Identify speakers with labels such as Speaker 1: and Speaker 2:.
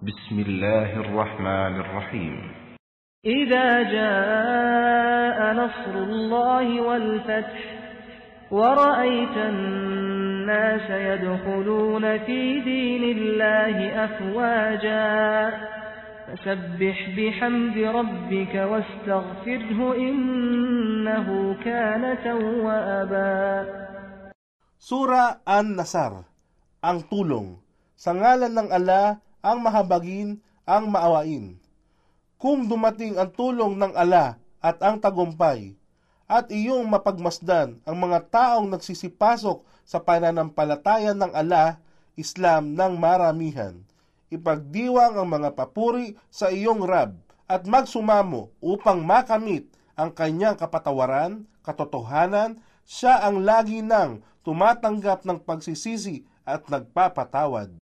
Speaker 1: بسم الله الرحمن الرحيم
Speaker 2: إذا جاء نصر الله والفتح ورأيت الناس يدخلون في دين الله أفواجا فسبح بحمد ربك واستغفره إنه كان توابا
Speaker 3: Sura An-Nasar, ang tulong. Sa ngalan ng ala, ang mahabagin, ang maawain. Kung dumating ang tulong ng ala at ang tagumpay, at iyong mapagmasdan ang mga taong nagsisipasok sa pananampalataya ng ala, Islam ng maramihan. Ipagdiwang ang mga papuri sa iyong Rab at magsumamo upang makamit ang kanyang kapatawaran, katotohanan, siya ang lagi nang tumatanggap ng pagsisisi at nagpapatawad.